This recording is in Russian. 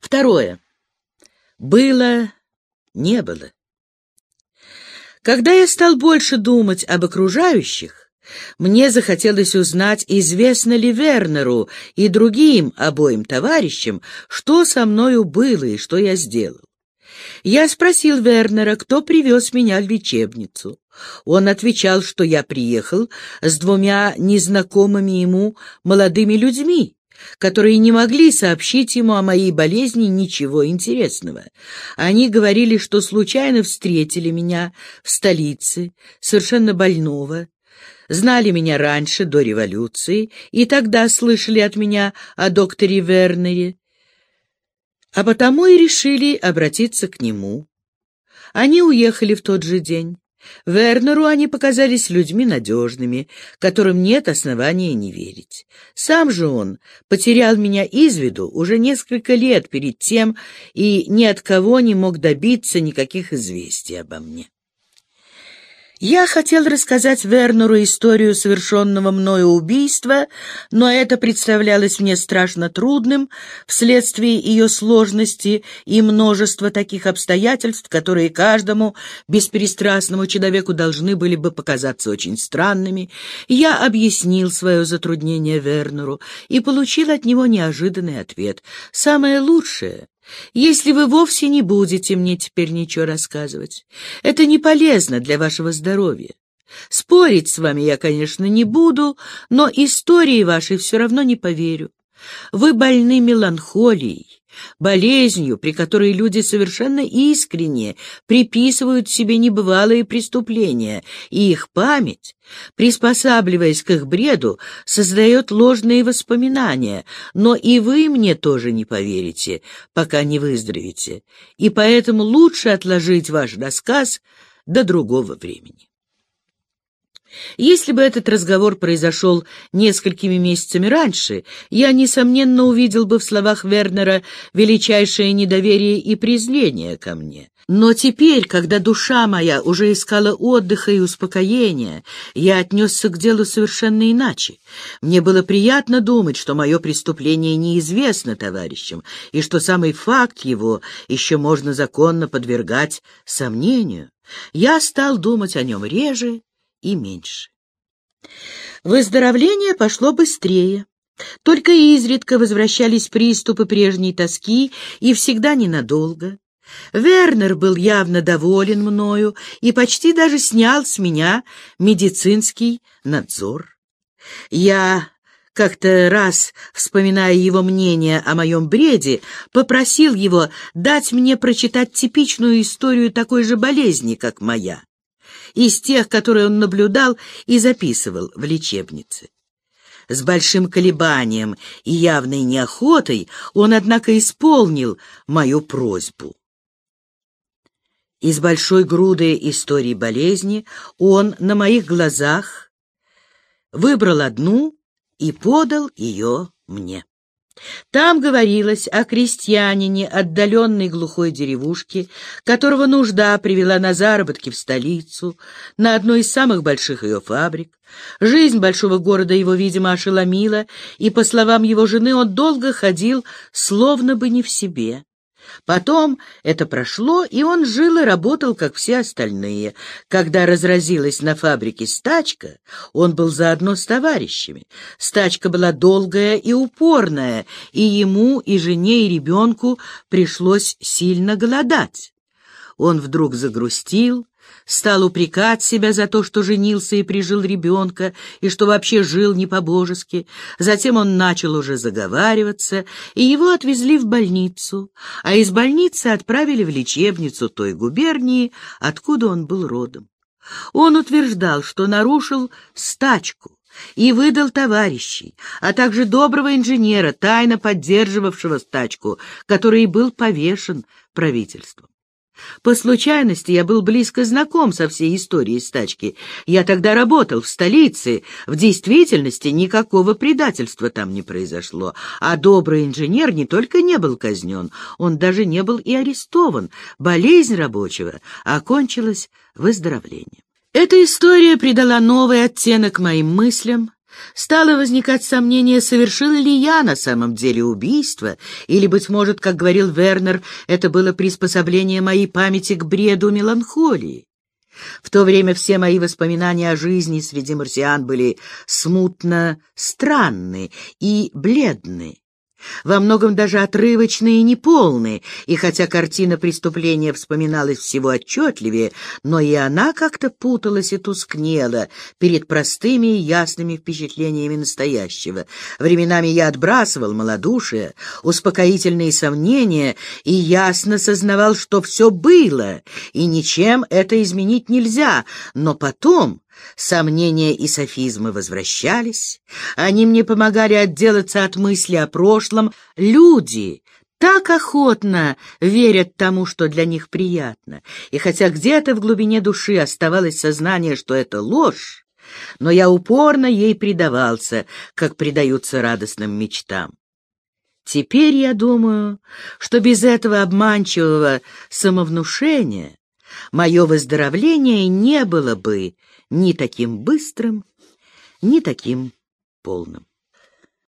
Второе. Было, не было. Когда я стал больше думать об окружающих, мне захотелось узнать, известно ли Вернеру и другим обоим товарищам, что со мною было и что я сделал. Я спросил Вернера, кто привез меня в лечебницу. Он отвечал, что я приехал с двумя незнакомыми ему молодыми людьми, которые не могли сообщить ему о моей болезни ничего интересного. Они говорили, что случайно встретили меня в столице, совершенно больного, знали меня раньше, до революции, и тогда слышали от меня о докторе Вернере, а потому и решили обратиться к нему. Они уехали в тот же день. Вернеру они показались людьми надежными, которым нет основания не верить. Сам же он потерял меня из виду уже несколько лет перед тем и ни от кого не мог добиться никаких известий обо мне. Я хотел рассказать Вернеру историю совершенного мною убийства, но это представлялось мне страшно трудным вследствие ее сложности и множества таких обстоятельств, которые каждому бесперестрастному человеку должны были бы показаться очень странными. Я объяснил свое затруднение Вернеру и получил от него неожиданный ответ. «Самое лучшее если вы вовсе не будете мне теперь ничего рассказывать. Это не полезно для вашего здоровья. Спорить с вами я, конечно, не буду, но истории вашей все равно не поверю. Вы больны меланхолией, болезнью, при которой люди совершенно искренне приписывают себе небывалые преступления, и их память, приспосабливаясь к их бреду, создает ложные воспоминания, но и вы мне тоже не поверите, пока не выздоровите, и поэтому лучше отложить ваш рассказ до другого времени. Если бы этот разговор произошел несколькими месяцами раньше, я, несомненно, увидел бы в словах Вернера величайшее недоверие и презрение ко мне. Но теперь, когда душа моя уже искала отдыха и успокоения, я отнесся к делу совершенно иначе. Мне было приятно думать, что мое преступление неизвестно товарищам, и что самый факт его еще можно законно подвергать сомнению. Я стал думать о нем реже и меньше. Выздоровление пошло быстрее. Только изредка возвращались приступы прежней тоски и всегда ненадолго. Вернер был явно доволен мною и почти даже снял с меня медицинский надзор. Я как-то раз, вспоминая его мнение о моем бреде, попросил его дать мне прочитать типичную историю такой же болезни, как моя из тех, которые он наблюдал и записывал в лечебнице. С большим колебанием и явной неохотой он, однако, исполнил мою просьбу. Из большой груды истории болезни он на моих глазах выбрал одну и подал ее мне. Там говорилось о крестьянине отдаленной глухой деревушки, которого нужда привела на заработки в столицу, на одной из самых больших ее фабрик. Жизнь большого города его, видимо, ошеломила, и, по словам его жены, он долго ходил, словно бы не в себе. Потом это прошло, и он жил и работал, как все остальные. Когда разразилась на фабрике стачка, он был заодно с товарищами. Стачка была долгая и упорная, и ему, и жене, и ребенку пришлось сильно голодать. Он вдруг загрустил, стал упрекать себя за то, что женился и прижил ребенка, и что вообще жил не по-божески. Затем он начал уже заговариваться, и его отвезли в больницу, а из больницы отправили в лечебницу той губернии, откуда он был родом. Он утверждал, что нарушил стачку, и выдал товарищей, а также доброго инженера, тайно поддерживавшего стачку, который был повешен правительством. По случайности я был близко знаком со всей историей стачки. Я тогда работал в столице. В действительности никакого предательства там не произошло. А добрый инженер не только не был казнен, он даже не был и арестован. Болезнь рабочего окончилась выздоровлением. Эта история придала новый оттенок моим мыслям, Стало возникать сомнение, совершил ли я на самом деле убийство, или, быть может, как говорил Вернер, это было приспособление моей памяти к бреду меланхолии. В то время все мои воспоминания о жизни среди марсиан были смутно странны и бледны во многом даже отрывочные и неполные, и хотя картина преступления вспоминалась всего отчетливее, но и она как-то путалась и тускнела перед простыми и ясными впечатлениями настоящего. Временами я отбрасывал малодушие, успокоительные сомнения и ясно сознавал, что все было, и ничем это изменить нельзя, но потом Сомнения и софизмы возвращались. Они мне помогали отделаться от мысли о прошлом. Люди так охотно верят тому, что для них приятно. И хотя где-то в глубине души оставалось сознание, что это ложь, но я упорно ей предавался, как предаются радостным мечтам. Теперь я думаю, что без этого обманчивого самовнушения мое выздоровление не было бы ни таким быстрым, ни таким полным.